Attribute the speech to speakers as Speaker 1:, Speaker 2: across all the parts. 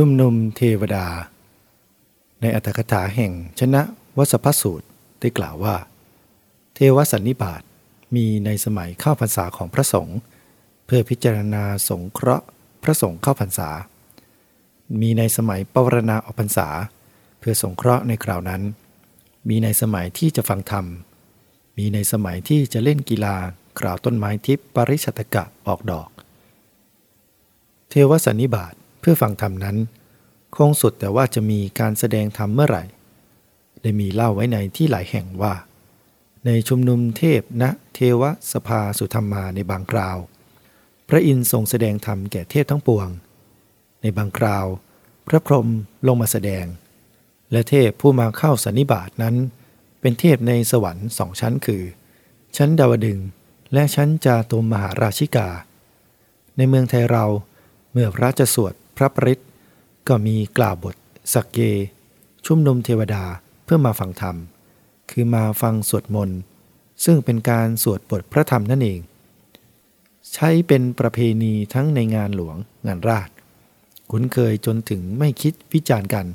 Speaker 1: ชุมนุมเทวดา ในอัตถกถาแห่งชนะวสพสูตรได้กล่าวว่า เทวสันนิบาตมีในสมัยเข้าพรรษาของพระสงฆ์เพื่อพิจารณาสงเคราะห์พระสงฆ์เข้าพรรษา มีในสมัยปวารณาออกพรรษา เพื่อสงเคราะห์ในคราวนั้น มีในสมัยที่จะฟังธรรม มีในสมัยที่จะเล่นกีฬากล่าวต้นไม้ทิพปริชตกะออกดอก เทวสันนิบาต พื่อฟังธรรมนั้น คงสุดแต่ว่าจะมีการแสดงธรรมเมื่อไหร่ ได้มีเล่าไว้ในที่หลายแห่งว่า ในชุมนุมเทพณเทวสภาสุธรรมาในบางคราว พระอินทร์ทรงแสดงธรรมแก่เทพทั้งปวง ในบางคราว พระพรหมลงมาแสดง และเทพผู้มาเข้าสันนิบาตนั้น เป็นเทพในสวรรค์สองชั้นคือ ชั้นดาวดึงและชั้นจาตุมมหาราชิกา ในเมืองไทยเราเมื่อพระจะสวด พระปริตก็มีกล่าวบท สักเกชุมนุมเทวดาเพื่อมาฟังธรรม คือมาฟังสวดมนต์ซึ่งเป็นการสวดบทพระธรรมนั่นเอง ใช้เป็นประเพณีทั้งในงานหลวงงานราช คุ้นเคยจนถึงไม่คิดวิจารณ์กัน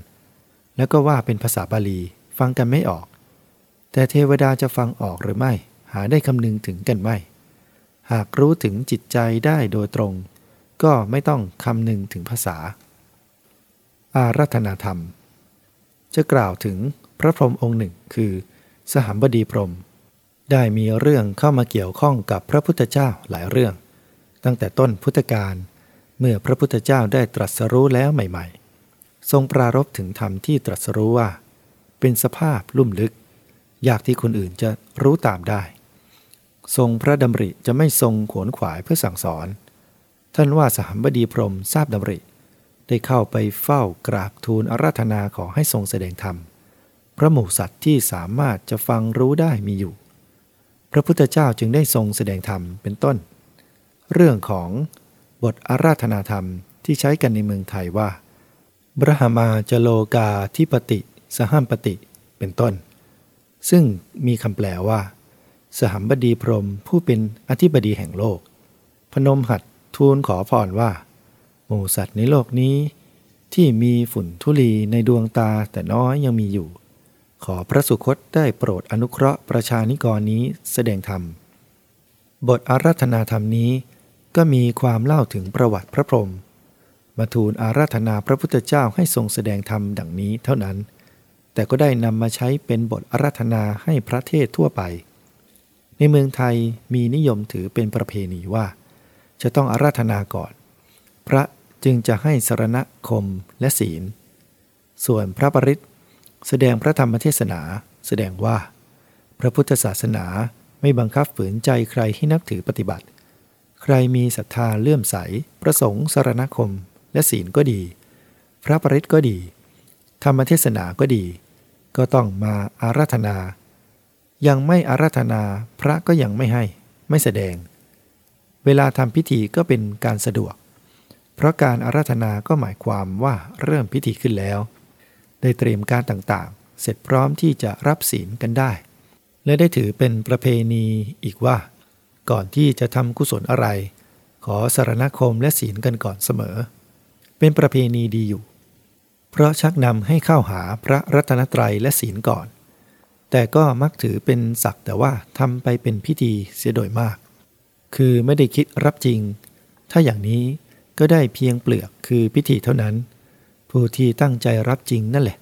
Speaker 1: แล้วก็ว่าเป็นภาษาบาลีฟังกันไม่ออก แต่เทวดาจะฟังออกหรือไม่ หาได้คำนึงถึงกันไม่ หากรู้ถึงจิตใจได้โดยตรง ก็ไม่ต้องคำนึงถึงภาษา อารัธนาธรรม จะกล่าวถึงพระพรหมองค์หนึ่งคือ สหัมบดีพรหมได้มีเรื่องเข้ามาเกี่ยวข้องกับพระพุทธเจ้าหลายเรื่อง ตั้งแต่ต้นพุทธกาลเมื่อพระพุทธเจ้าได้ตรัสรู้แล้วใหม่ ๆ ทรงปรารบถึงธรรมที่ตรัสรู้ว่า เป็นสภาพลุ่มลึก ยากที่คนอื่นจะรู้ตามได้ ทรงพระดำริจะไม่ทรงขวนขวายเพื่อสั่งสอน ท่านว่าสหัมบดีพรมทราบดำริ ได้เข้าไปเฝ้ากราบทูลอาราธนาขอให้ทรงแสดงธรรม พระหมู่สัตว์ที่สามารถจะฟังรู้ได้มีอยู่ พระพุทธเจ้าจึงได้ทรงแสดงธรรมเป็นต้น เรื่องของบทอาราธนาธรรมที่ใช้กันในเมืองไทยว่า บรหมาจโลกาทิปติ สหัมปติ เป็นต้น ซึ่งมีคำแปลว่า สหัมบดีพรมผู้เป็นอธิบดีแห่งโลก พนมหัด ทูลขอพรว่า หมูสัตว์ในโลกนี้ ที่มีฝุ่นทุลีในดวงตาแต่น้อยยังมีอยู่ ขอพระสุคตได้โปรดอนุเคราะห์ประชานิกรนี้แสดงธรรม บทอารัธนาธรรมนี้ก็มีความเล่าถึงประวัติพระพรหมมาทูลอาราธนาพระพุทธเจ้าให้ทรงแสดงธรรมดังนี้เท่านั้น แต่ก็ได้นำมาใช้เป็นบทอาราธนาให้พระเทศทั่วไป ในเมืองไทยมีนิยมถือเป็นประเพณีว่า จะต้องอาราธนาก่อน พระจึงจะให้สรณคมและศีล ส่วนพระปริศแสดงพระธรรมเทศนา แสดงว่า พระพุทธศาสนาไม่บังคับฝืนใจใครให้นับถือปฏิบัติ ใครมีศรัทธาเลื่อมใส ประสงค์สรณคมและศีลก็ดี พระปริศก็ดี ธรรมเทศนาก็ดี ก็ต้องมาอาราธนา ยังไม่อาราธนาพระก็ยังไม่ให้ ไม่แสดง เวลาทำพิธีก็เป็นการสะดวก เพราะการอาราธนาก็หมายความว่าเริ่มพิธีขึ้นแล้ว ได้เตรียมการต่างๆ เสร็จพร้อมที่จะรับศีลกันได้ และได้ถือเป็นประเพณีอีกว่า ก่อนที่จะทำกุศลอะไร ขอสารณคมและศีลกันก่อนเสมอ เป็นประเพณีดีอยู่ เพราะชักนำให้เข้าหาพระรัตนตรัยและศีลก่อน แต่ก็มักถือเป็นศักแต่ว่าทำไปเป็นพิธีเสียโดยมาก คือไม่ได้คิดรับจริง ถ้าอย่างนี้ก็ได้เพียงเปลือกคือพิธีเท่านั้น ผู้ที่ตั้งใจรับจริงนั่นแหละ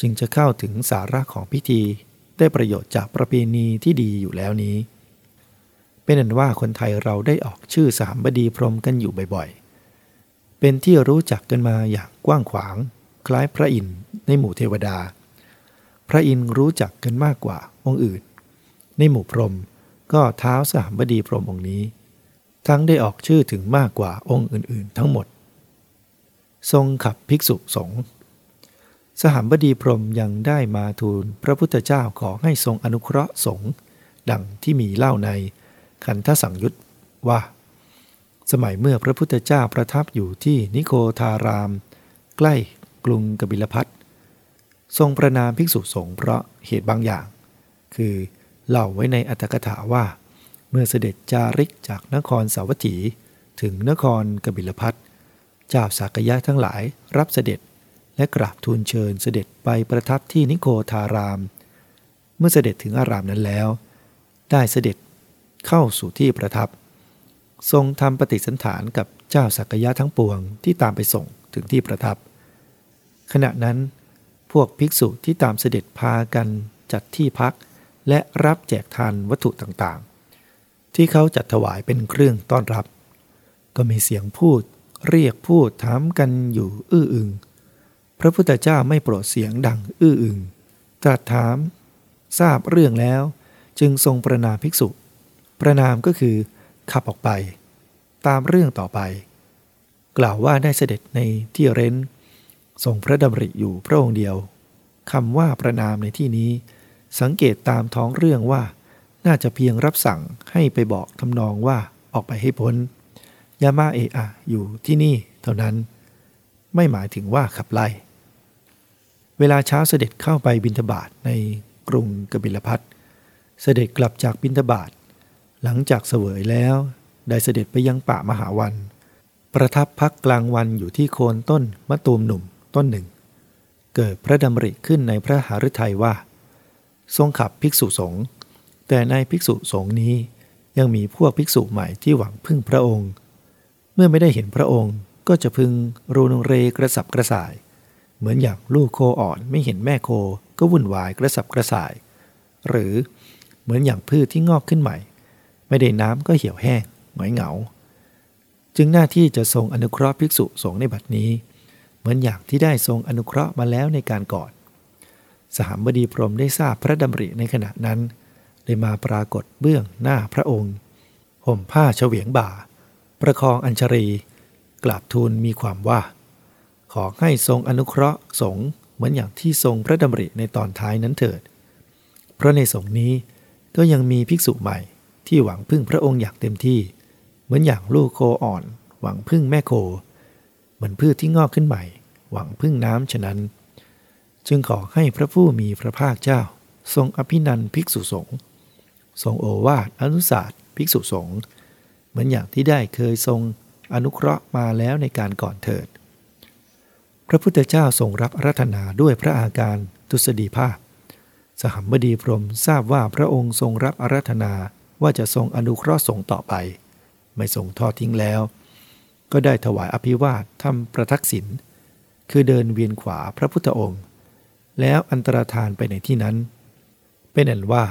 Speaker 1: จึงจะเข้าถึงสาระของพิธี ได้ประโยชน์จากประเพณีที่ดีอยู่แล้วนี้ เป็นอันว่าคนไทยเราได้ออกชื่อสามบดีพรมกันอยู่บ่อยๆ เป็นที่รู้จักกันมาอย่างกว้างขวาง คล้ายพระอินทร์ในหมู่เทวดา พระอินทร์รู้จักกันมากกว่าองค์อื่น ในหมู่พรหม ก็เท้าสามบดีพรหมองค์นี้ ทั้งได้ออกชื่อถึงมากกว่าองค์อื่นๆ ทั้งหมด ทรงขับภิกษุสงฆ์สหมบดีพรหมยังได้มาทูลพระพุทธเจ้าขอให้ทรงอนุเคราะห์สงฆ์ดังที่มีเล่าในคันทสังยุตว่า สมัยเมื่อพระพุทธเจ้าประทับอยู่ที่นิโคทาราม ใกล้กรุงกบิลพัททรงประนามภิกษุสงฆ์เพราะเหตุบางอย่าง คือ เล่าไว้ในอัตถกถาว่า เมื่อเสด็จจาริกจากนครสาวัตถี ถึงนครกบิลพัทเจ้าสากยะทั้งหลายรับเสด็จและกราบทูลเชิญเสด็จไปประทับที่นิโคทาราม เมื่อเสด็จถึงอารามนั้นแล้ว ได้เสด็จเข้าสู่ที่ประทับ ทรงทำปฏิสันฐานกับเจ้าสักยะทั้งปวงที่ตามไปส่งถึงที่ประทับ ขณะนั้น พวกภิกษุที่ตามเสด็จพากันจัดที่พัก และรับแจกทานวัตถุต่างๆ ที่เขาจัดถวายเป็นเครื่องต้อนรับ ก็มีเสียงพูด เรียกพูดถามกันอยู่อื้ออึง พระพุทธเจ้าไม่โปรดเสียงดังอื้ออึงตรัสถาม ทราบเรื่องแล้ว จึงทรงประนามภิกษุ ประนามก็คือขับออกไป ตามเรื่องต่อไป กล่าวว่าได้เสด็จในที่เร้นทรงพระดำริอยู่พระองค์เดียวคำว่าประนามในที่นี้ สังเกตตามท้องเรื่องว่า น่าจะเพียงรับสั่งให้ไปบอกทำนองว่าออกไปให้พ้นยามาเอะอะอยู่ที่นี่เท่านั้น ไม่หมายถึงว่าขับไล่ เวลาเช้าเสด็จเข้าไปบินทบาทในกรุงกบิลพัทเสด็จกลับจากบินทบาทหลังจากเสวยแล้ว ได้เสด็จไปยังป่ามหาวัน ประทับพักกลางวันอยู่ที่โคนต้นมะตูมหนุ่มต้นหนึ่ง เกิดพระดำริขึ้นในพระหฤทัยว่า ทรงขับภิกษุสงฆ์แต่ในภิกษุสงฆ์นี้ยังมีพวกภิกษุใหม่ที่หวังพึ่งพระองค์ เมื่อไม่ได้เห็นพระองค์ก็จะพึงรูนเรกระสับกระส่าย เหมือนอย่างลูกโคอ่อนไม่เห็นแม่โคก็วุ่นวายกระสับกระส่าย หรือเหมือนอย่างพืชที่งอกขึ้นใหม่ ไม่ได้น้ำก็เหี่ยวแห้งหงอยเหงา จึงหน้าที่จะทรงอนุเคราะห์ภิกษุสงฆ์ในบัดนี้ เหมือนอย่างที่ได้ทรงอนุเคราะห์มาแล้วในการก่อน สหบดีพรมได้ทราบพระดำริในขณะนั้นได้มาปรากฏเบื้องหน้าพระองค์ห่มผ้าเฉวียงบ่า ประคองอัญชรี กราบทูลมีความว่า ขอให้ทรงอนุเคราะห์สงเหมือนอย่างที่ทรงพระดำริในตอนท้ายนั้นเถิด เพราะในสงนี้ก็ยังมีภิกษุใหม่ที่หวังพึ่งพระองค์อย่างเต็มที่ เหมือนอย่างลูกโคอ่อน หวังพึ่งแม่โค เหมือนพืชที่งอกขึ้นใหม่ หวังพึ่งน้ำฉะนั้น จึงขอให้พระผู้มีพระภาคเจ้า ทรงอภินันภิกษุสงฆ์ทรงโอวาทอนุสาสภิกษุสงฆ์เหมือนอย่างที่ได้เคยทรงอนุเคราะห์มาแล้วในการก่อนเถิด พระพุทธเจ้าทรงรับรัตนาด้วยพระอาการทุสดีภาพ สหัมบดีพรมทราบว่าพระองค์ทรงรับอารัธนาว่าจะทรงอนุเคราะห์สงต่อไป ไม่ทรงทอดทิ้งแล้ว ก็ได้ถวายอภิวาททำประทักษิณคือเดินเวียนขวาพระพุทธองค์ แล้วอันตรธานไปในที่นั้น เป็นอันว่า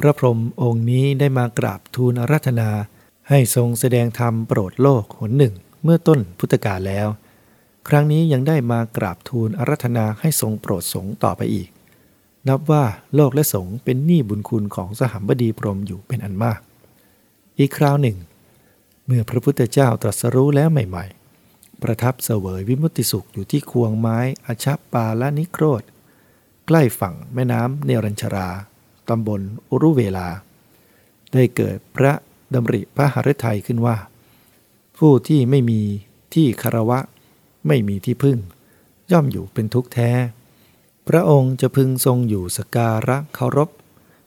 Speaker 1: พระพรหมองค์นี้ได้มากราบทูลอารัธนา ให้ทรงแสดงธรรมโปรดโลกหนหนึ่งเมื่อต้นพุทธกาลแล้ว ครั้งนี้ยังได้มากราบทูลอารัธนาให้ทรงโปรดสงต่อไปอีก นับว่าโลกและสงเป็นหนี้บุญคุณของสหัมบดีพรหมอยู่เป็นอันมาก อีกคราวหนึ่ง เมื่อพระพุทธเจ้าตรัสรู้แล้วใหม่ ๆ ประทับเสวยวิมุตติสุขอยู่ที่ควงไม้อาชปาละนิโครธ ใกล้ฝั่งแม่น้ำเนรัญชรา ตำบลอุรุเวลา ได้เกิดพระดำริพระหฤทัยขึ้นว่า ผู้ที่ไม่มีที่คารวะ ไม่มีที่พึ่ง ย่อมอยู่เป็นทุกข์แท้ พระองค์จะพึงทรงอยู่สการะเคารพ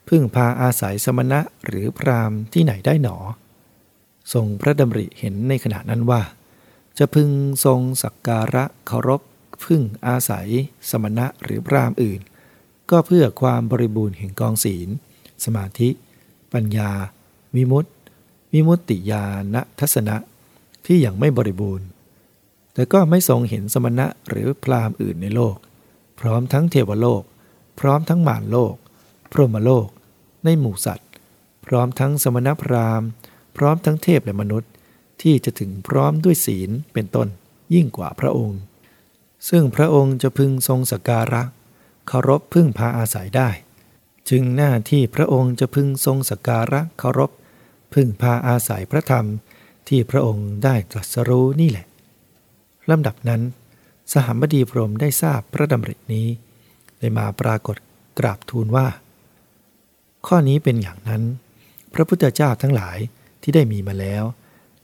Speaker 1: พึ่งพาอาศัยสมณะหรือพรามที่ไหนได้หนอ ทรงพระดำริเห็นในขณะนั้นว่า จะพึงทรงสักการะเคารพ พึ่งอาศัย สมณะหรือพรามอื่น ก็เพื่อความบริบูรณ์แห่งกองศีล สมาธิ ปัญญา วิมุตติวิมุตติญาณทัศนะที่ยังไม่บริบูรณ์ แต่ก็ไม่ทรงเห็นสมณะหรือพรามอื่นในโลก พร้อมทั้งเทวโลก พร้อมทั้งมารโลก พรหมโลก ในหมู่สัตว์ พร้อมทั้งสมณพราหมณ์ พร้อมทั้งเทพและมนุษย์ที่จะถึงพร้อมด้วยศีลเป็นต้นยิ่งกว่าพระองค์ ซึ่งพระองค์จะพึงทรงสการะเคารพพึ่งพาอาศัยได้ จึงหน้าที่พระองค์จะพึงทรงสการะเคารพพึ่งพาอาศัยพระธรรมที่พระองค์ได้ตรัสรู้นี่แหละลำดับนั้น สหมบดีพรมได้ทราบพระดำรินี้ได้มาปรากฏกราบทูลว่า ข้อนี้เป็นอย่างนั้น พระพุทธเจ้าทั้งหลายที่ได้มีมาแล้ว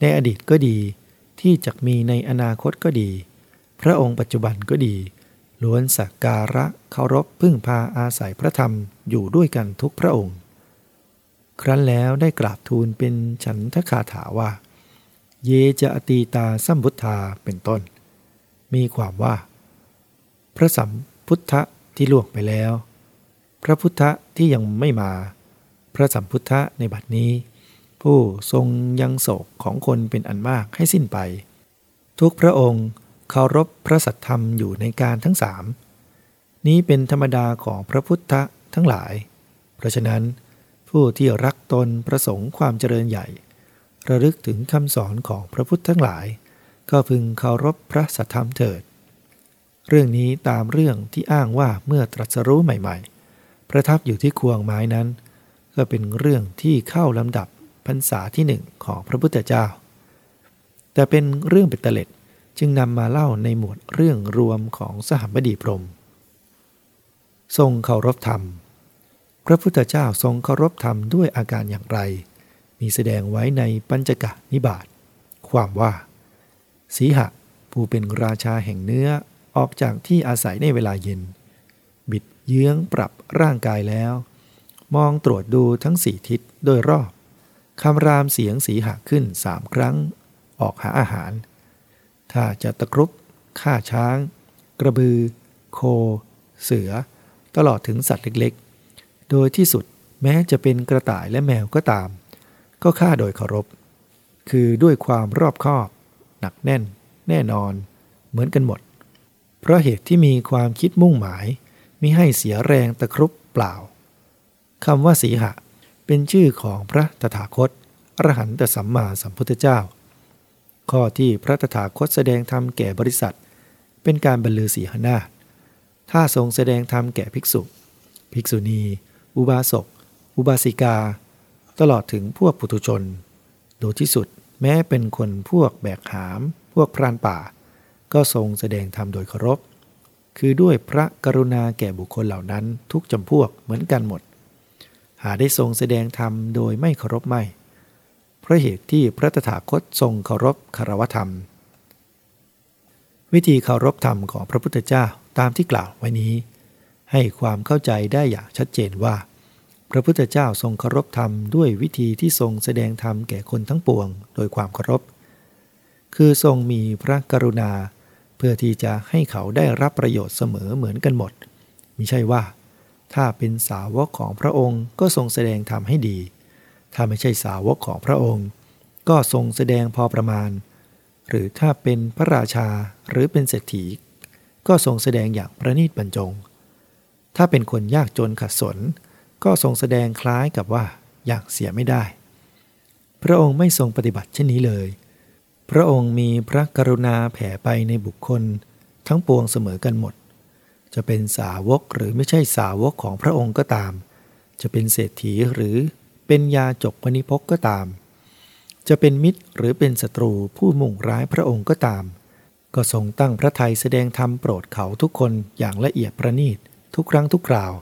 Speaker 1: ในอดีตก็ดีที่จะมีในอนาคตก็ดี พระองค์ปัจจุบันก็ดีล้วนสักการะเคารพพึ่งพาอาศัยพระธรรมอยู่ด้วยกันทุกพระองค์ ครั้นแล้วได้กราบทูลเป็นฉันทคาถาว่า เยจะอตีตาสัมพุทธาเป็นต้น มีความว่า พระสัมพุทธะที่ล่วงไปแล้ว พระพุทธะที่ยังไม่มา พระสัมพุทธะในบัดนี้ ผู้ทรงยังโศกของคนเป็นอันมากให้สิ้นไป ทุกพระองค์ เคารพพระสัทธรรมอยู่ในการทั้งสามนี้เป็นธรรมดาของพระพุทธทั้งหลาย เพราะฉะนั้น ผู้ที่รักตนประสงค์ความเจริญใหญ่ ระลึกถึงคำสอนของพระพุทธทั้งหลาย ก็พึงเคารพพระสัทธรรมเถิด เรื่องนี้ตามเรื่องที่อ้างว่าเมื่อตรัสรู้ใหม่ๆ ประทับอยู่ที่ควงไม้นั้น ก็เป็นเรื่องที่เข้าลำดับพรรษาที่หนึ่งของพระพุทธเจ้า แต่เป็นเรื่องเป็นตะเล็ด จึงนำมาเล่าในหมวดเรื่องรวมของสหบดีพรม ทรงเคารพธรรม พระพุทธเจ้าทรงเคารพธรรมด้วยอาการอย่างไร มีแสดงไว้ในปัญจกะนิบาตความว่า สีหะ ผู้เป็นราชาแห่งเนื้อออกจากที่อาศัยในเวลาเย็น บิดเยื้องปรับร่างกายแล้ว มองตรวจดูทั้งสี่ทิศโดยรอบคำรามเสียงสีหะขึ้นสามครั้ง ออกหาอาหาร ถ้าจะตะครุบฆ่าช้าง กระบือ โค เสือ ตลอดถึงสัตว์เล็กๆ โดยที่สุดแม้จะเป็นกระต่ายและแมวก็ตาม ก็ฆ่าโดยเคารพ คือด้วยความรอบคอบ หนักแน่น แน่นอน เหมือนกันหมด เพราะเหตุที่มีความคิดมุ่งหมายมิให้เสียแรงตะครุบเปล่าคำว่าสีหะ เป็นชื่อของพระตถาคตอรหันตสัมมาสัมพุทธเจ้า ข้อที่พระตถาคตแสดงธรรมแก่บริษัท เป็นการบรรลือสีหนาถ้าทรงแสดงธรรมแก่ภิกษุ ภิกษุณี อุบาสก อุบาสิกา ตลอดถึงพวกปุถุชน โดยที่สุดแม้เป็นคนพวกแบกหาม พวกพรานป่า ก็ทรงแสดงธรรมโดยเคารพ คือด้วยพระกรุณาแก่บุคคลเหล่านั้นทุกจำพวกเหมือนกันหมด หาได้ทรงแสดงธรรมโดยไม่เคารพไม่ เพราะเหตุที่พระตถาคตทรงเคารพคารวธรรม วิธีเคารพธรรมของพระพุทธเจ้าตามที่กล่าวไว้นี้ ให้ความเข้าใจได้อย่างชัดเจนว่า พระพุทธเจ้าทรงเคารพธรรมด้วยวิธีที่ทรงแสดงธรรมแก่คนทั้งปวง โดยความเคารพ คือทรงมีพระกรุณา เพื่อที่จะให้เขาได้รับประโยชน์เสมอเหมือนกันหมดมิใช่ว่า ถ้าเป็นสาวกของพระองค์ก็ทรงแสดงธรรมให้ดี ถ้าไม่ใช่สาวกของพระองค์ ก็ทรงแสดงพอประมาณ หรือถ้าเป็นพระราชาหรือเป็นเศรษฐี ก็ทรงแสดงอย่างประณีตบรรจง ถ้าเป็นคนยากจนขัดสน ก็ทรงแสดงคล้ายกับว่าอย่างเสียไม่ได้ พระองค์ไม่ทรงปฏิบัติเช่นนี้เลย พระองค์มีพระกรุณาแผ่ไปในบุคคล ทั้งปวงเสมอกันหมด จะเป็นสาวกหรือไม่ใช่สาวกของพระองค์ก็ตาม จะเป็นเศรษฐีหรือ เป็นยาจกวณิพกก็ตาม จะเป็นมิตรหรือเป็นศัตรูผู้มุ่งร้ายพระองค์ก็ตาม ก็ทรงตั้งพระทัยแสดงธรรมโปรดเขาทุกคนอย่างละเอียดประณีตทุกครั้งทุกคราว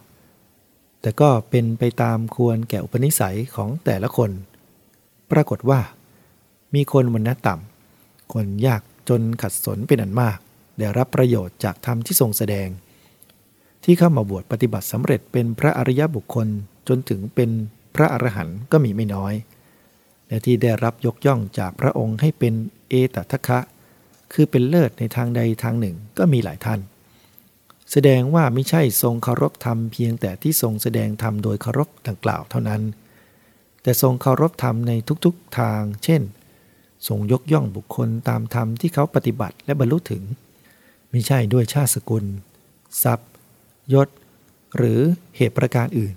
Speaker 1: แต่ก็เป็นไปตามควรแก่อุปนิสัยของแต่ละคน ปรากฏว่า มีคนวันณะต่ำ คนยากจนขัดสนเป็นอันมาก ได้รับประโยชน์จากธรรมที่ทรงแสดง ที่เข้ามาบวชปฏิบัติสำเร็จเป็นพระอริยบุคคลจนถึงเป็น พระอรหันต์ก็มีไม่น้อย และที่ได้รับยกย่องจากพระองค์ให้เป็นเอตทัคคะ คือเป็นเลิศในทางใดทางหนึ่งก็มีหลายท่าน แสดงว่าไม่ใช่ทรงเคารพธรรมเพียงแต่ที่ทรงแสดงธรรมโดยเคารพดังกล่าวเท่านั้น แต่ทรงเคารพธรรมในทุกๆทาง เช่น ทรงยกย่องบุคคลตามธรรมที่เขาปฏิบัติและบรรลุถึงไม่ใช่ด้วยชาติสกุล ทรัพย์ ยศ หรือเหตุประการอื่น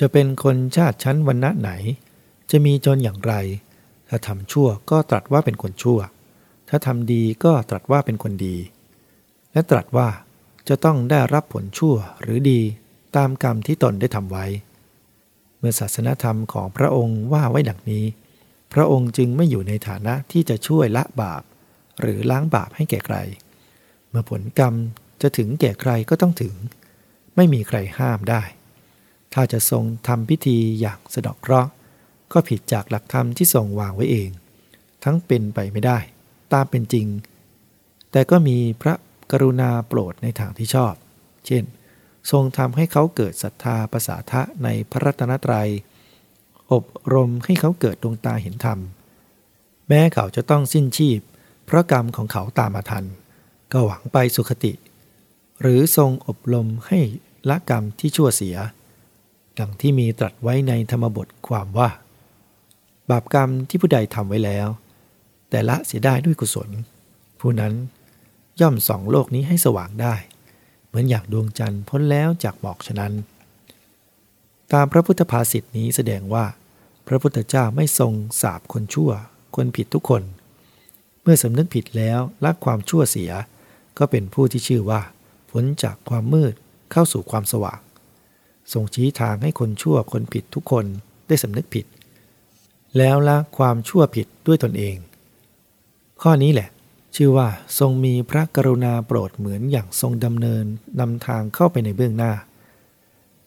Speaker 1: จะเป็นคนชาติชั้นวรรณะไหน จะมีจนอย่างไร ถ้าทำชั่วก็ตรัสว่าเป็นคนชั่ว ถ้าทำดีก็ตรัสว่าเป็นคนดี และตรัสว่าจะต้องได้รับผลชั่วหรือดีตามกรรมที่ตนได้ทำไว้ เมื่อศาสนธรรมของพระองค์ว่าไว้ดังนี้ พระองค์จึงไม่อยู่ในฐานะที่จะช่วยละบาป หรือล้างบาปให้แก่ใคร เมื่อผลกรรมจะถึงแก่ใครก็ต้องถึง ไม่มีใครห้ามได้ ถ้าจะทรงทำพิธีอย่างสะดอกเคราะห์ก็ผิดจากหลักธรรมที่ทรงวางไว้เอง ทั้งเป็นไปไม่ได้ ตามเป็นจริง แต่ก็มีพระกรุณาโปรดในทางที่ชอบ เช่น ทรงทำให้เขาเกิดศรัทธาภาษาทะในพระรัตนตรยัย อบรมให้เขาเกิดดวงตาเห็นธรรม แม้เขาจะต้องสิ้นชีพ เพราะกรรมของเขาตามมาทัน ก็หวังไปสุขติ หรือทรงอบรมให้ละกรรมที่ชั่วเสีย ดังที่มีตรัสไว้ในธรรมบทความว่า บาปกรรมที่ผู้ใดทำไว้แล้ว แต่ละเสียได้ด้วยกุศล ผู้นั้นย่อมส่องโลกนี้ให้สว่างได้ เหมือนอย่างดวงจันทร์พ้นแล้วจากหมอกฉะนั้น ตามพระพุทธภาษิตนี้แสดงว่า พระพุทธเจ้าไม่ทรงสาบคนชั่ว คนผิดทุกคน เมื่อสำนึกผิดแล้วละความชั่วเสีย ก็เป็นผู้ที่ชื่อว่าพ้นจากความมืดเข้าสู่ความสว่าง ทรงชี้ทางให้คนชั่วคนผิดทุกคนได้สำนึกผิด แล้วละความชั่วผิดด้วยตนเอง ข้อนี้แหละ ชื่อว่าทรงมีพระกรุณาโปรดเหมือนอย่างทรงดำเนินนำทางเข้าไปในเบื้องหน้า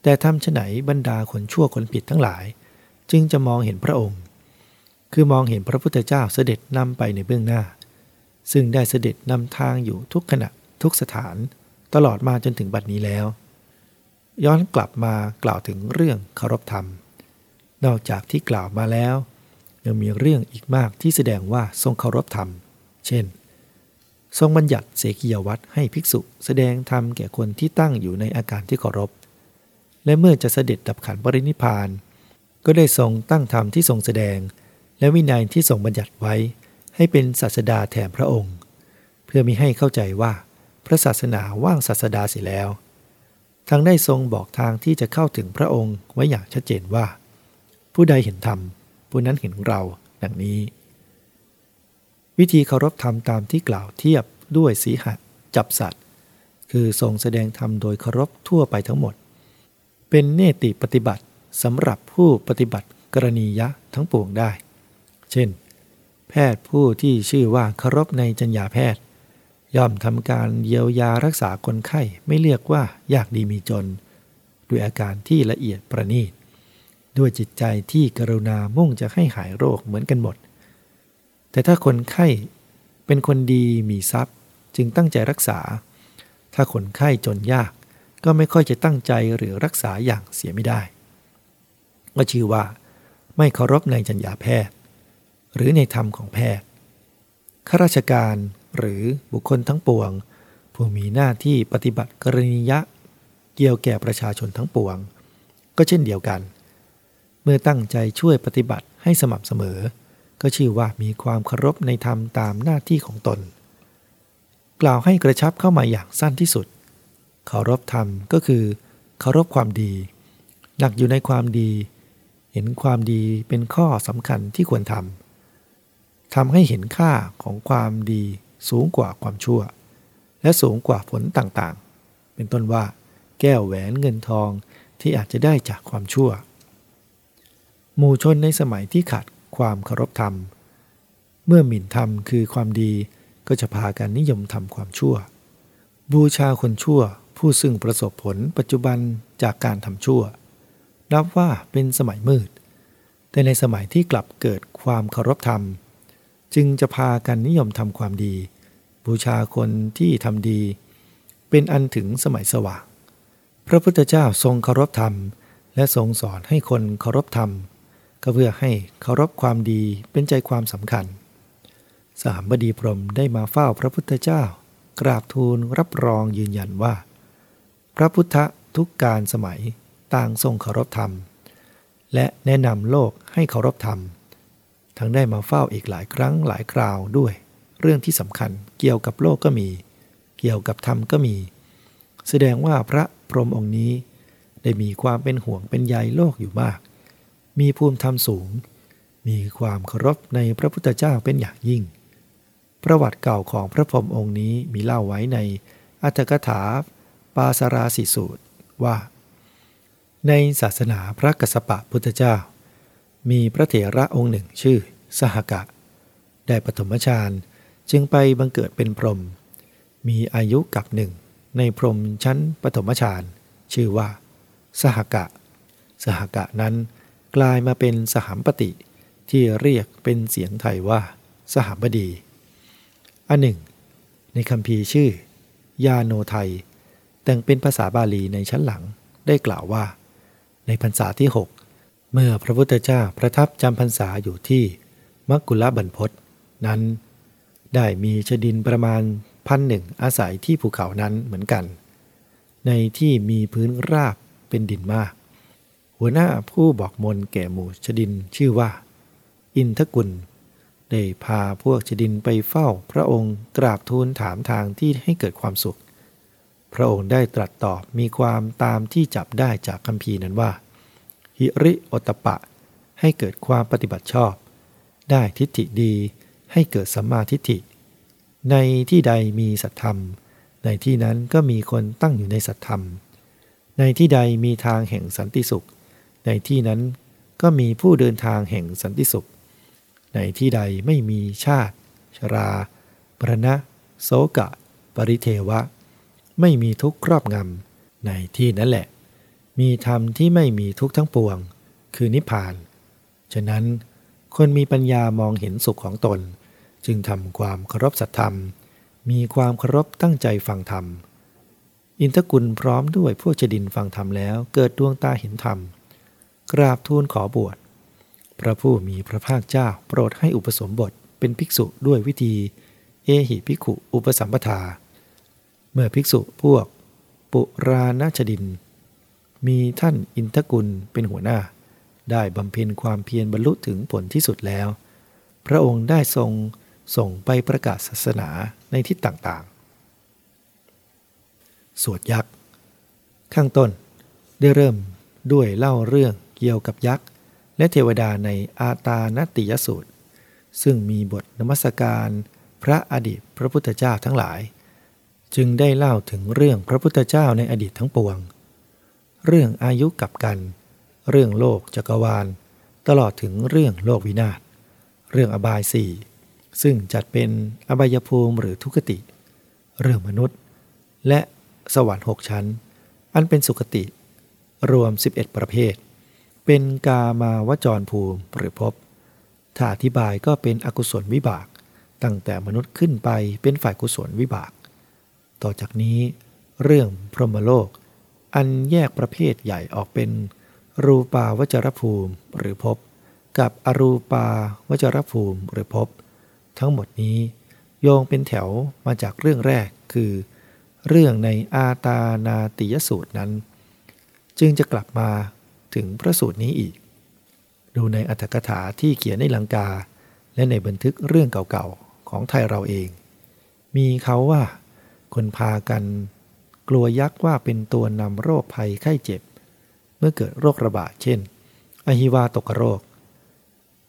Speaker 1: แต่ทำฉไหนบรรดาคนชั่วคนผิดทั้งหลาย จึงจะมองเห็นพระองค์ คือมองเห็นพระพุทธเจ้าเสด็จนำไปในเบื้องหน้า ซึ่งได้เสด็จนำทางอยู่ทุกขณะทุกสถาน ตลอดมาจนถึงบัดนี้แล้ว ย้อนกลับมากล่าวถึงเรื่องเคารพธรรม นอกจากที่กล่าวมาแล้ว ยังมีเรื่องอีกมากที่แสดงว่าทรงเคารพธรรม เช่น ทรงบัญญัติเสกียวัตรให้ภิกษุ แสดงธรรมแก่คนที่ตั้งอยู่ในอาการที่เคารพ และเมื่อจะเสด็จดับขันปรินิพาน ก็ได้ทรงตั้งธรรมที่ทรงแสดง และวินัยที่ทรงบัญญัติไว้ ให้เป็นศาสดาแทนพระองค์ เพื่อมิให้เข้าใจว่า พระศาสนาว่างศาสดาเสียแล้ว ทั้งได้ทรงบอกทางที่จะเข้าถึงพระองค์ไว้อย่างชัดเจนว่า ผู้ใดเห็นธรรม ผู้นั้นเห็นเราดังนี้ วิธีเคารพธรรมตามที่กล่าวเทียบด้วยสีหัดจับสัตว์ คือทรงแสดงธรรมโดยเคารพทั่วไปทั้งหมด เป็นเนติปฏิบัติสำหรับผู้ปฏิบัติกรณียะทั้งปวงได้ เช่น แพทย์ผู้ที่ชื่อว่าเคารพในจัญญาแพทย์ ย่อมทำการเยียวยารักษาคนไข้ไม่เรียกว่ายากดีมีจน ด้วยอาการที่ละเอียดประณีต ด้วยจิตใจที่กรุณามุ่งจะให้หายโรคเหมือนกันหมด แต่ถ้าคนไข้เป็นคนดีมีทรัพย์ จึงตั้งใจรักษา ถ้าคนไข้จนยาก ก็ไม่ค่อยจะตั้งใจหรือรักษาอย่างเสียไม่ได้ ก็ชื่อว่า ไม่เคารพในจัญญาแพทย์ หรือในธรรมของแพทย์ข้าราชการ หรือบุคคลทั้งปวง ผู้มีหน้าที่ปฏิบัติกรณียะ เกี่ยวแก่ประชาชนทั้งปวง ก็เช่นเดียวกัน เมื่อตั้งใจช่วยปฏิบัติให้สม่ำเสมอ ก็ชื่อว่ามีความเคารพในธรรมตามหน้าที่ของตน กล่าวให้กระชับเข้ามาอย่างสั้นที่สุดเคารพธรรมก็คือเคารพความดี หนักอยู่ในความดี เห็นความดีเป็นข้อสำคัญที่ควรทำทำให้เห็นค่าของความดี สูงกว่าความชั่ว และสูงกว่าผลต่างๆ เป็นต้นว่า แก้วแหวนเงินทองที่อาจจะได้จากความชั่ว หมู่ชนในสมัยที่ขาดความเคารพธรรม เมื่อหมิ่นธรรมคือความดีก็จะพากันนิยมทำความชั่ว บูชาคนชั่วผู้ซึ่งประสบผลปัจจุบันจากการทำชั่ว นับว่าเป็นสมัยมืด แต่ในสมัยที่กลับเกิดความเคารพธรรม จึงจะพากันนิยมทำความดี บูชาคนที่ทำดี เป็นอันถึงสมัยสว่าง พระพุทธเจ้าทรงเคารพธรรม และทรงสอนให้คนเคารพธรรม ก็เพื่อให้เคารพความดีเป็นใจความสำคัญ สามบดีพรมได้มาเฝ้าพระพุทธเจ้า กราบทูลรับรองยืนยันว่า พระพุทธทุกการสมัยต่างทรงเคารพธรรม และแนะนำโลกให้เคารพธรรม ทั้งได้มาเฝ้าอีกหลายครั้งหลายคราวด้วย เรื่องที่สำคัญ เกี่ยวกับโลกก็มี เกี่ยวกับธรรมก็มี แสดงว่าพระพรหมองค์นี้ ได้มีความเป็นห่วงเป็นใยโลกอยู่มาก มีภูมิธรรมสูง มีความเคารพในพระพุทธเจ้าเป็นอย่างยิ่ง ประวัติเก่าของพระพรหมองค์นี้มีเล่าไว้ในอัตถกถาปาสราสิสูตรว่า ในศาสนาพระกสปะพุทธเจ้า มีพระเถระองค์หนึ่งชื่อสหกะ ได้ปฐมฌาน จึงไปบังเกิดเป็นพรหมมีอายุกับหนึ่งในพรหมชั้นปฐมฌานชื่อว่า สหกะ สหกะนั้นกลายมาเป็นสหัมปติ ที่เรียกเป็นเสียงไทยว่า สหัมบดีอันหนึ่ง ในคำพีชื่อ ยาโนไทย แต่งเป็นภาษาบาลีในชั้นหลังได้กล่าวว่า ในพรรษาที่หกเมื่อพระพุทธเจ้าประทับจำพรรษาอยู่ที่มักกุลบันพศนั้น ได้มีชดินประมาณพันหนึ่งอาศัยที่ภูเขานั้นเหมือนกัน ในที่มีพื้นราบเป็นดินมาก หัวหน้าผู้บอกมนแก่หมู่ชดินชื่อว่า อินทกุล ได้พาพวกชดินไปเฝ้าพระองค์กราบทูลถามทางที่ให้เกิดความสุข พระองค์ได้ตรัสตอบมีความตามที่จับได้จากคำพีนั้นว่า หิริโอตปะ ให้เกิดความปฏิบัติชอบ ได้ทิฏฐิดี ให้เกิดสัมมาทิฏฐิ ในที่ใดมีสัตธรรม ในที่นั้นก็มีคนตั้งอยู่ในสัตธรรม ในที่ใดมีทางแห่งสันติสุข ในที่นั้นก็มีผู้เดินทางแห่งสันติสุข ในที่ใดไม่มีชาติ ชราปรณะ โสกะ ปริเทวะ ไม่มีทุกข์ครอบงำในที่นั้นแหละ มีธรรมที่ไม่มีทุกข์ทั้งปวง คือนิพพาน ฉะนั้นคนมีปัญญามองเห็นสุขของตน จึงทำความเคารพสัตธรรม มีความเคารพตั้งใจฟังธรรม อินทกุลพร้อมด้วยพวกจดินฟังธรรมแล้วเกิดดวงตาเห็นธรรม กราบทูลขอบวช พระผู้มีพระภาคเจ้าโปรดให้อุปสมบทเป็นภิกษุด้วยวิธี เอหิภิกขุอุปสัมปทา เมื่อภิกษุพวก ปุราณชดิน มีท่านอินทกุลเป็นหัวหน้า ได้บำเพ็ญความเพียรบรรลุถึงผลที่สุดแล้ว พระองค์ได้ทรง ส่งไปประกาศศาสนาในทิศต่างๆ สวดยักษ์ ข้างต้นได้เริ่มด้วยเล่าเรื่องเกี่ยวกับยักษ์ และเทวดาในอาตานติยสูตร ซึ่งมีบทนมัสการพระอดีตพระพุทธเจ้าทั้งหลาย จึงได้เล่าถึงเรื่องพระพุทธเจ้าในอดีตทั้งปวง เรื่องอายุกับกัน เรื่องโลกจักรวาล ตลอดถึงเรื่องโลกวินาศ เรื่องอบายสี่ ซึ่งจัดเป็นอบายภูมิหรือทุกติ เรื่องมนุษย์ และสวรรค์หกชั้น อันเป็นสุคติ รวม 11 ประเภท เป็นกามาวจรภูมิหรือภพถ้าอธิบายก็เป็นอกุศลวิบาก ตั้งแต่มนุษย์ขึ้นไปเป็นฝ่ายกุศลวิบาก ต่อจากนี้ เรื่องพรหมโลก อันแยกประเภทใหญ่ออกเป็น รูปาวจรภูมิหรือภพกับอรูปาวจรภูมิหรือภพ ทั้งหมดนี้ โยงเป็นแถวมาจากเรื่องแรกคือ เรื่องในอาตานาติยสูตรนั้น จึงจะกลับมาถึงพระสูตรนี้อีก ดูในอัตถกถาที่เขียนในลังกา และในบันทึกเรื่องเก่าๆของไทยเราเอง มีเขาว่าคนพากันกลัวยักษ์ว่าเป็นตัวนำโรคภัยไข้เจ็บ เมื่อเกิดโรคระบาดเช่น อหิวาตกโรค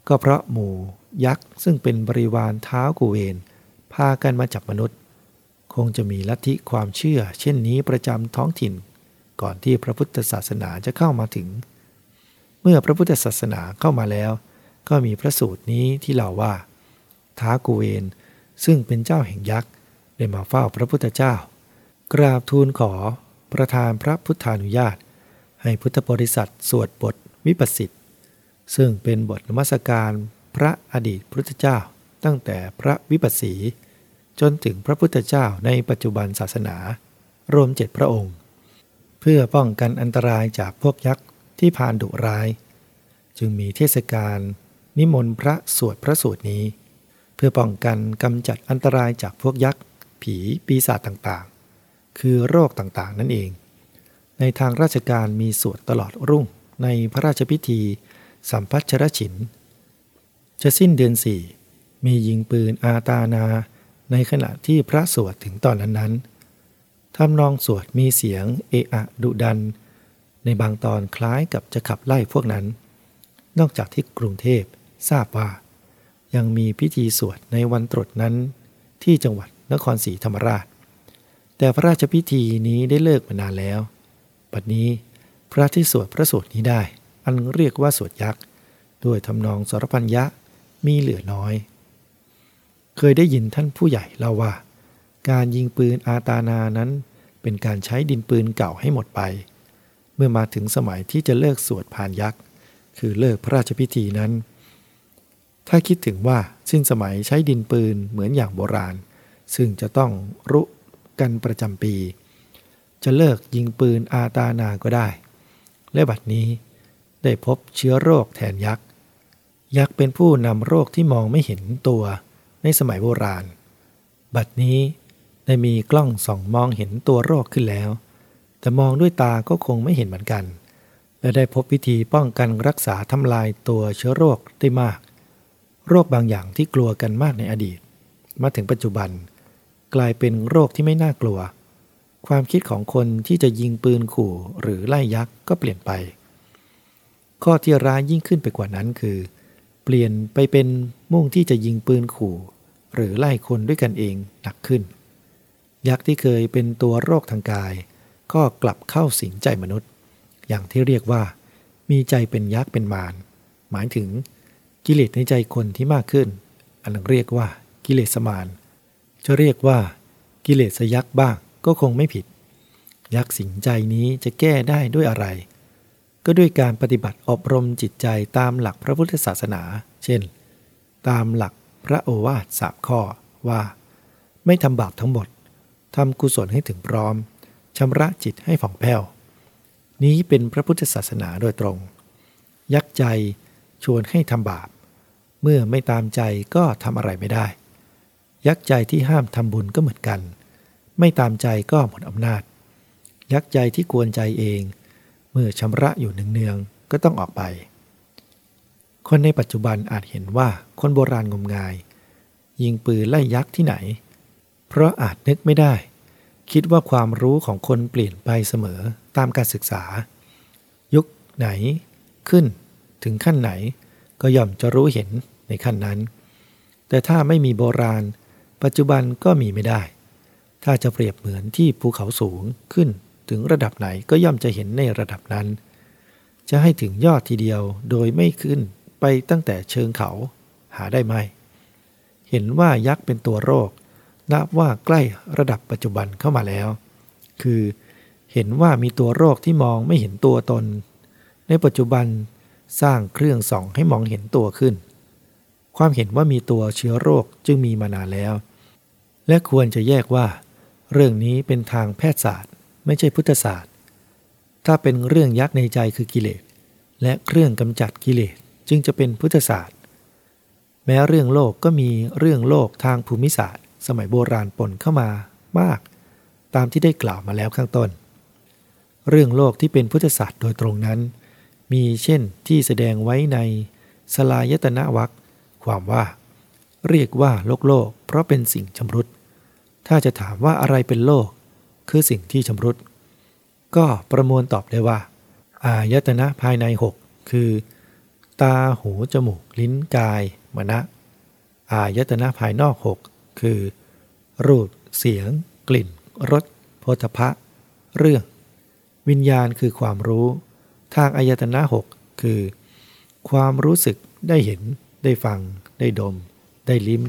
Speaker 1: ก็เพราะหมู่ยักษ์ซึ่งเป็นบริวารเท้ากูเวนพากันมาจับมนุษย์ คงจะมีลัทธิความเชื่อ เช่นนี้ประจำท้องถิ่น ก่อนที่พระพุทธศาสนาจะเข้ามาถึง เมื่อพระพุทธศาสนาเข้ามาแล้ว ก็มีพระสูตรนี้ที่เล่าว่า ท้ากูเวนซึ่งเป็นเจ้าแห่งยักษ์ได้มาเฝ้าพระพุทธเจ้า กราบทูลขอประทานพระพุทธานุญาต ให้พุทธบริษัทสวดบทวิปัสสิทธิ ซึ่งเป็นบทนมัสการพระอดีตพุทธเจ้า ตั้งแต่พระวิปัสสี จนถึงพระพุทธเจ้าในปัจจุบันศาสนา รวมเจ็ดพระองค์ เพื่อป้องกันอันตรายจากพวกยักษ์ที่พานดุร้าย จึงมีเทศกาลนิมนต์พระสวดพระสูตรนี้ เพื่อป้องกันกำจัดอันตรายจากพวกยักษ์ ผีปีศาจต่างๆ คือโรคต่างๆนั่นเอง ในทางราชการมีสวดตลอดรุ่งในพระราชพิธี สัมพัชรฉิน จะสิ้นเดือนสี่มียิงปืนอาตานาในขณะที่พระสวดถึงตอนนั้นๆทำนองสวดมีเสียงเอะอะดุดัน ในบางตอนคล้ายกับจะขับไล่พวกนั้น นอกจากที่กรุงเทพทราบว่า ยังมีพิธีสวดในวันตรวจนั้น ที่จังหวัดนครศรีธรรมราช แต่พระราชพิธีนี้ได้เลิกมานานแล้วปัจนี้พระที่สวดพระสวดนี้ได้ อันเรียกว่าสวดยักษ์ ด้วยทำนองสรพัญญะมีเหลือน้อย เคยได้ยินท่านผู้ใหญ่เล่าว่า การยิงปืนอาตานานั้น เป็นการใช้ดินปืนเก่าให้หมดไป เมื่อมาถึงสมัยที่จะเลิกสวดผ่านยักษ์ คือเลิกพระราชพิธีนั้น ถ้าคิดถึงว่าสิ้นสมัยใช้ดินปืนเหมือนอย่างโบราณ ซึ่งจะต้องรุกันประจำปี จะเลิกยิงปืนอาตานาก็ได้ และบัดนี้ ได้พบเชื้อโรคแทนยักษ์ ยักษ์เป็นผู้นำโรคที่มองไม่เห็นตัวในสมัยโบราณ บัดนี้ได้มีกล้องส่องมองเห็นตัวโรคขึ้นแล้ว แต่มองด้วยตาก็คงไม่เห็นเหมือนกัน และได้พบวิธีป้องกันรักษาทำลายตัวเชื้อโรคได้มาก โรคบางอย่างที่กลัวกันมากในอดีต มาถึงปัจจุบัน กลายเป็นโรคที่ไม่น่ากลัว ความคิดของคนที่จะยิงปืนขู่หรือไล่ยักษ์ก็เปลี่ยนไป ข้อที่ร้ายยิ่งขึ้นไปกว่านั้นคือ เปลี่ยนไปเป็นมุ่งที่จะยิงปืนขู่ หรือไล่คนด้วยกันเองหนักขึ้น ยักษ์ที่เคยเป็นตัวโรคทางกาย ก็กลับเข้าสิงใจมนุษย์ อย่างที่เรียกว่า มีใจเป็นยักษ์เป็นมารหมายถึง กิเลสในใจคนที่มากขึ้น อันนั้นเรียกว่ากิเลสมารจะเรียกว่า กิเลสยักษ์บ้างก็คงไม่ผิด ยักษ์สิงใจนี้จะแก้ได้ด้วยอะไร ก็ด้วยการปฏิบัติอบรมจิตใจตามหลักพระพุทธศาสนา เช่น ตามหลักพระโอวาทสามข้อว่า ไม่ทำบาปทั้งหมดทำกุศลให้ถึงพร้อมชำระจิตให้ผ่องแผ้ว นี้เป็นพระพุทธศาสนาโดยตรง ยักใจชวนให้ทำบาป เมื่อไม่ตามใจก็ทำอะไรไม่ได้ ยักใจที่ห้ามทำบุญก็เหมือนกัน ไม่ตามใจก็หมดอำนาจ ยักใจที่กวนใจเอง เมื่อชำระอยู่เนืองๆก็ต้องออกไป คนในปัจจุบันอาจเห็นว่าคนโบราณงมงาย ยิงปืนไล่ยักษ์ที่ไหน เพราะอาจนึกไม่ได้ คิดว่าความรู้ของคนเปลี่ยนไปเสมอตามการศึกษา ยุคไหนขึ้นถึงขั้นไหนก็ย่อมจะรู้เห็นในขั้นนั้น แต่ถ้าไม่มีโบราณ ปัจจุบันก็มีไม่ได้ ถ้าจะเปรียบเหมือนที่ภูเขาสูงขึ้น ถึงระดับไหนก็ย่อมจะเห็นในระดับนั้น จะให้ถึงยอดทีเดียวโดยไม่ขึ้นไปตั้งแต่เชิงเขาหาได้ไหม เห็นว่ายักษ์เป็นตัวโรค นับว่าใกล้ระดับปัจจุบันเข้ามาแล้ว คือเห็นว่ามีตัวโรคที่มองไม่เห็นตัวตน ในปัจจุบันสร้างเครื่องส่องให้มองเห็นตัวขึ้น ความเห็นว่ามีตัวเชื้อโรคจึงมีมานานแล้ว และควรจะแยกว่า เรื่องนี้เป็นทางแพทยศาสตร์ ไม่ใช่พุทธศาสตร์ ถ้าเป็นเรื่องยักษ์ในใจคือกิเลส และเครื่องกำจัดกิเลสจึงจะเป็นพุทธศาสตร์ แม้เรื่องโลกก็มีเรื่องโลกทางภูมิศาสตร์ สมัยโบราณปนเข้ามามาก ตามที่ได้กล่าวมาแล้วข้างต้น เรื่องโลกที่เป็นพุทธศาสตร์โดยตรงนั้น มีเช่นที่แสดงไว้ในสลายตนะวัคความว่า เรียกว่าโลกโลก เพราะเป็นสิ่งชำรุด ถ้าจะถามว่าอะไรเป็นโลก คือสิ่งที่ชำรุด ก็ประมวลตอบได้ว่า อายตนะภายในหกคือ ตาหู จมูก ลิ้นกายมณะอายตนะภายนอกหกคือ รูป เสียง กลิ่นรสโพธพะ เรื่อง วิญญาณคือความรู้ ทางอายตนะหกคือ ความรู้สึกได้เห็น ได้ฟัง ได้ดม ได้ลิ้ม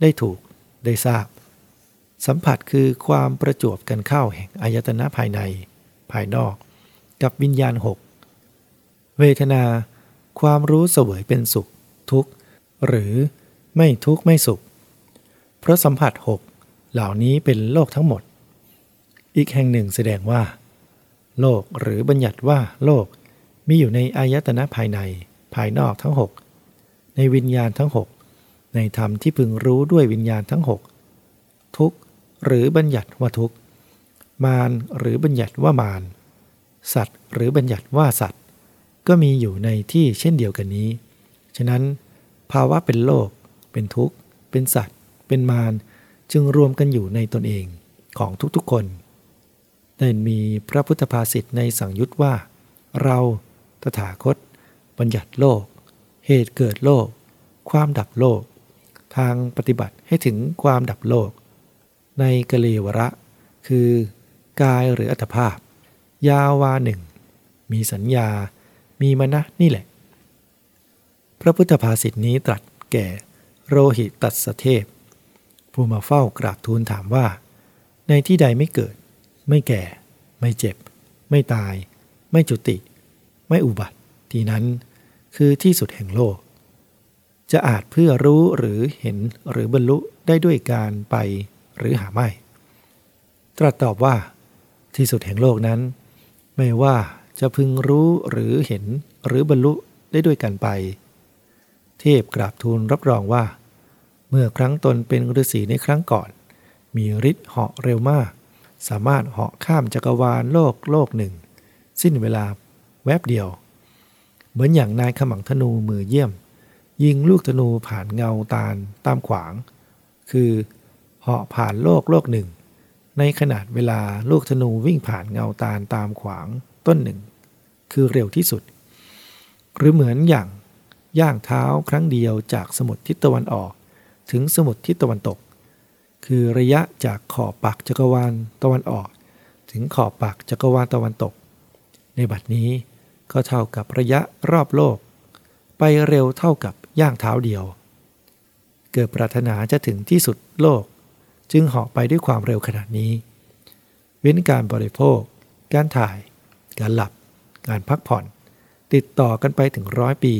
Speaker 1: ได้ถูก ได้ทราบ สัมผัสคือความประจวบกันเข้าแห่งอายตนะภายใน ภายนอก กับวิญญาณหกเวทนา ความรู้เสวยเป็นสุข ทุกข์ หรือไม่ทุกข์ไม่สุข เพราะสัมผัสหกเหล่านี้เป็นโลกทั้งหมด อีกแห่งหนึ่งแสดงว่า โลกหรือบัญญัติว่าโลกมีอยู่ในอายตนะภายใน ภายนอกทั้งหกในวิญญาณทั้งหกในธรรมที่พึงรู้ด้วยวิญญาณทั้งหกทุก หรือบัญญัติว่าทุกมารหรือบัญญัติว่ามารสัตว์ หรือบัญญัติว่าสัตว์ ก็มีอยู่ในที่เช่นเดียวกันนี้ ฉะนั้น ภาวะเป็นโลก เป็นทุกข์ เป็นสัตว์ เป็นมารจึงรวมกันอยู่ในตนเองของทุกๆคนได้มีพระพุทธภาษิตในสังยุตว่า เราตถาคต บัญญัติโลก เหตุเกิดโลก ความดับโลก ทางปฏิบัติให้ถึงความดับโลก ในกเลวระ คือกายหรืออัตภาพ ยาวาหนึ่ง มีสัญญา มีมณะนี่แหละ พระพุทธภาษิตนี้ตรัสแก่โรหิตัสเทพ ผู้มาเฝ้ากราบทูลถามว่า ในที่ใดไม่เกิด ไม่แก่ ไม่เจ็บ ไม่ตาย ไม่จุติ ไม่อุบัติ ที่นั้นคือที่สุดแห่งโลก จะอาจเพื่อรู้หรือเห็นหรือบรรลุได้ด้วยการไป หรือหาไม่ ตรัสตอบว่า ที่สุดแห่งโลกนั้น ไม่ว่าจะพึงรู้หรือเห็นหรือบรรลุได้ด้วยการไป เทพกราบทูลรับรองว่า เมื่อครั้งตนเป็นฤาษีในครั้งก่อน มีฤทธิ์เหาะเร็วมาก สามารถเหาะข้ามจักรวาลโลกโลกหนึ่ง สิ้นเวลาแวบเดียว เหมือนอย่างนายขมังธนูมือเยี่ยม ยิงลูกธนูผ่านเงาตาลตามขวาง คือ เหาะผ่านโลกโลกหนึ่ง ในขนาดเวลาลูกธนูวิ่งผ่านเงาตาลตามขวางต้นหนึ่ง คือเร็วที่สุด หรือเหมือนอย่างย่างเท้าครั้งเดียวจากสมุทรทิศตะวันออก ถึงสมุทรทิศตะวันตก คือระยะจากขอบปากจักรวาลตะวันออก ถึงขอบปากจักรวาลตะวันตก ในบัดนี้ก็เท่ากับระยะรอบโลก ไปเร็วเท่ากับย่างเท้าเดียว เกิดปรารถนาจะถึงที่สุดโลก จึงเหาะไปด้วยความเร็วขนาดนี้ เว้นการบริโภค การถ่าย การหลับ การพักผ่อน ติดต่อกันไปถึงร้อยปี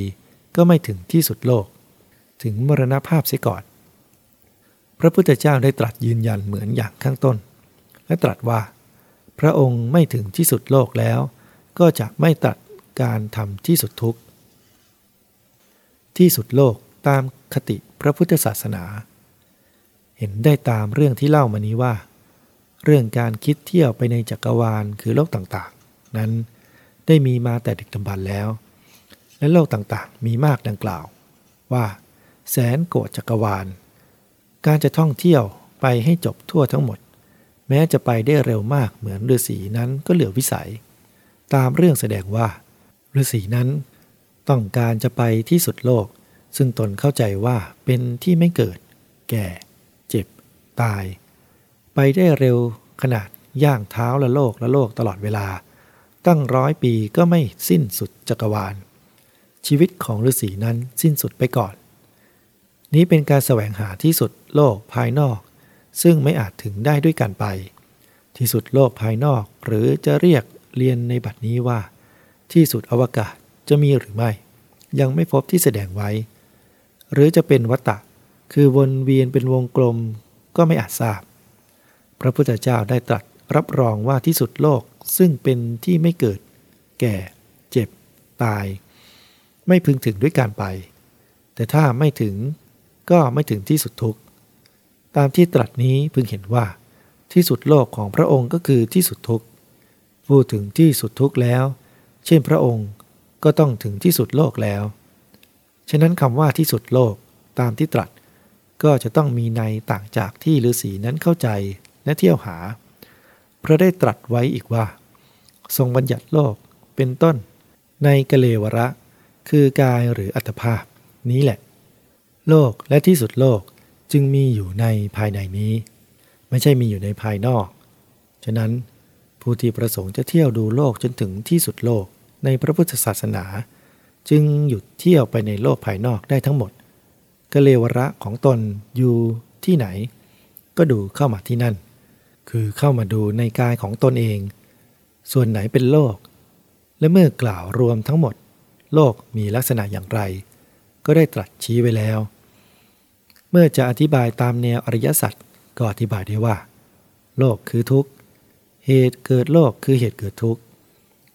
Speaker 1: ก็ไม่ถึงที่สุดโลก ถึงมรณภาพเสียก่อน พระพุทธเจ้าได้ตรัสยืนยันเหมือนอย่างข้างต้น และตรัสว่า พระองค์ไม่ถึงที่สุดโลกแล้ว ก็จะไม่ตรัสการทำที่สุดทุกข์ที่สุดโลกตามคติพระพุทธศาสนา เห็นได้ตามเรื่องที่เล่ามานี้ว่า เรื่องการคิดเที่ยวไปในจักรวาลคือโลกต่างๆ นั้นได้มีมาแต่ดึกดำบรรแล้ว และโลกต่างๆ มีมากดังกล่าว ว่า แสนโกฏจักรวาล การจะท่องเที่ยวไปให้จบทั่วทั้งหมด แม้จะไปได้เร็วมากเหมือนฤาษีนั้นก็เหลือวิสัย ตามเรื่องแสดงว่าฤาษีนั้นต้องการจะไปที่สุดโลก ซึ่งตนเข้าใจว่าเป็นที่ไม่เกิด แก่ ตาย ไปได้เร็วขนาดย่างเท้าละโลกละโลกตลอดเวลา ตั้งร้อยปีก็ไม่สิ้นสุดจักรวาล ชีวิตของฤาษีนั้นสิ้นสุดไปก่อน นี้เป็นการแสวงหาที่สุดโลกภายนอก ซึ่งไม่อาจถึงได้ด้วยการไป ที่สุดโลกภายนอกหรือจะเรียกเรียนในบัดนี้ว่า ที่สุดอวกาศจะมีหรือไม่ ยังไม่พบที่แสดงไว้ หรือจะเป็นวัตตะคือวนเวียนเป็นวงกลม ก็ไม่อาจทราบ พระพุทธเจ้าได้ตรัสรับรองว่าที่สุดโลกซึ่งเป็นที่ไม่เกิด แก่ เจ็บ ตาย ไม่พึงถึงด้วยการไป แต่ถ้าไม่ถึงก็ไม่ถึงที่สุดทุกตามที่ตรัสนี้พึงเห็นว่า ที่สุดโลกของพระองค์ก็คือที่สุดทุกพูดถึงที่สุดทุกแล้ว เช่นพระองค์ก็ต้องถึงที่สุดโลกแล้ว ฉะนั้นคำว่าที่สุดโลกตามที่ตรัส ก็จะต้องมีในต่างจากที่ฤาษีนั้นเข้าใจและเที่ยวหาเพราะได้ตรัสไว้อีกว่า ทรงบัญญัติโลกเป็นต้น ในกเลวระ คือกายหรืออัตภาพ นี้แหละ โลกและที่สุดโลกจึงมีอยู่ในภายในนี้ ไม่ใช่มีอยู่ในภายนอก ฉะนั้นผู้ที่ประสงค์จะเที่ยวดูโลกจนถึงที่สุดโลกในพระพุทธศาสนา จึงหยุดเที่ยวไปในโลกภายนอกได้ทั้งหมด กเลวระของตนอยู่ที่ไหน ก็ดูเข้ามาที่นั่น คือเข้ามาดูในกายของตนเอง ส่วนไหนเป็นโลก และเมื่อกล่าวรวมทั้งหมด โลกมีลักษณะอย่างไร ก็ได้ตรัสชี้ไว้แล้ว เมื่อจะอธิบายตามแนวอริยสัจก็อธิบายได้ว่า โลกคือทุกข์ เหตุเกิดโลกคือเหตุเกิดทุกข์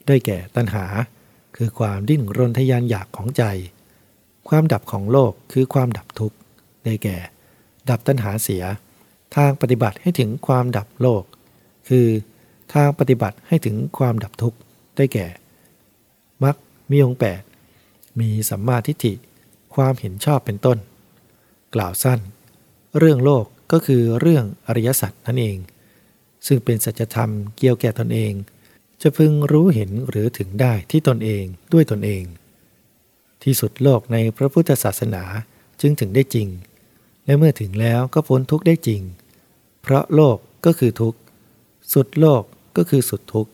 Speaker 1: ได้แก่ตัณหา คือความดิ้นรนทยานอยากของใจ ความดับของโลกคือความดับทุกข์ได้แก่ ดับตัณหาเสีย ทางปฏิบัติให้ถึงความดับโลก คือทางปฏิบัติให้ถึงความดับทุกข์ได้แก่มักมีองแปดมีสัมมาทิฏฐิ ความเห็นชอบเป็นต้น กล่าวสั้น เรื่องโลกก็คือเรื่องอริยสัจนั่นเอง ซึ่งเป็นสัจธรรมเกี่ยวแก่ตนเอง จะพึงรู้เห็นหรือถึงได้ที่ตนเองด้วยตนเอง ที่สุดโลกในพระพุทธศาสนาจึงถึงได้จริง และเมื่อถึงแล้วก็พ้นทุกข์ได้จริง เพราะโลกก็คือทุกข์ สุดโลกก็คือสุดทุกข์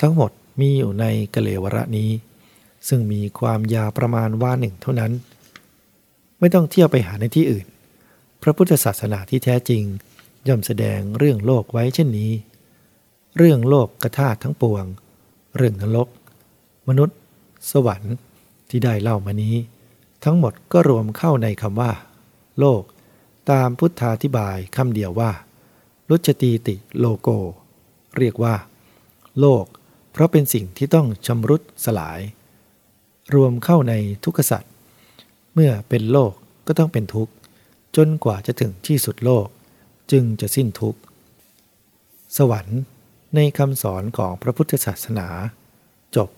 Speaker 1: ทั้งหมดมีอยู่ในกะเลวระนี้ ซึ่งมีความยาวประมาณว่าหนึ่งเท่านั้น ไม่ต้องเที่ยวไปหาในที่อื่น พระพุทธศาสนาที่แท้จริง ย่อมแสดงเรื่องโลกไว้เช่นนี้ เรื่องโลกกระธาทั้งปวง เรื่องนรก มนุษย์ สวรรค์ ที่ได้เล่ามานี้ ทั้งหมดก็รวมเข้าในคำว่า โลก ตามพุทธาธิบายคำเดียวว่าลุจตีติโลโก เรียกว่า โลก เพราะเป็นสิ่งที่ต้องชำรุดสลาย รวมเข้าในทุกขสัตว์เมื่อเป็นโลกก็ต้องเป็นทุกข์ จนกว่าจะถึงที่สุดโลก จึงจะสิ้นทุกข์ สวรรค์ในคำสอนของพระพุทธศาสนา จบ